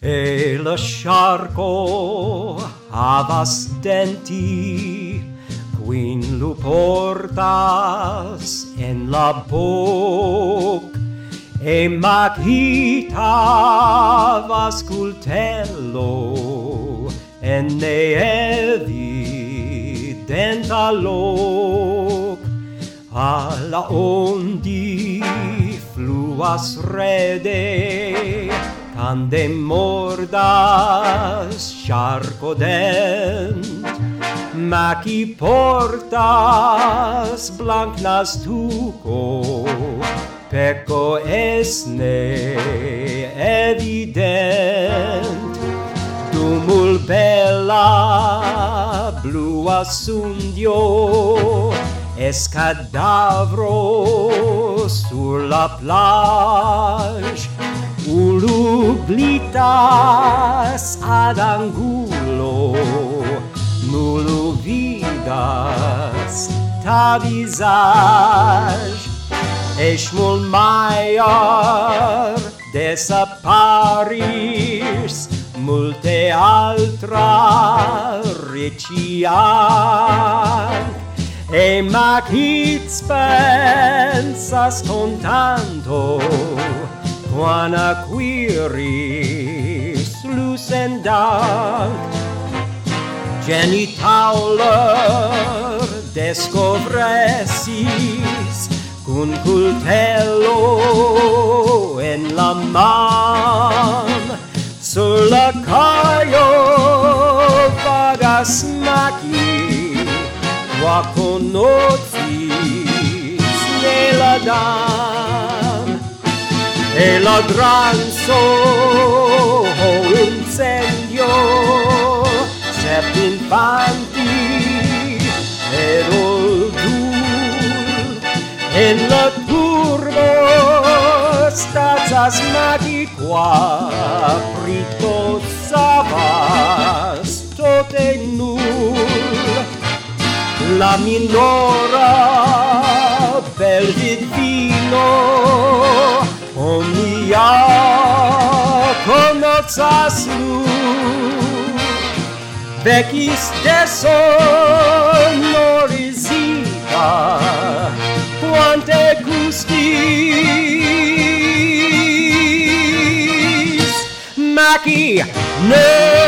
E lo sciarco havas denti quin lu portas en la boc e macita vascultello en ne evidenta loc alla ondi fluas rede Tandem mordas charco dent Ma chi portas blanc nastuco Pecco esne evident. Dumul bella blua sundio Es cadavro sur la plage plitas ad angulo nulo vidas ta visage esh mul maior desaparis multe altra recian e mac hits pensas contanto Quanaquiris, loose and dark, genitauler descovresis, cun cultello en la man, sur la caio vagas maci, qua conocis nella dan el ladranzo o incendio, sepp infanti ed oldur en la turbo stats asmatica pritossavas tote nulla la minora passo Vecchis dessonorisita Quante gustis Macchi, no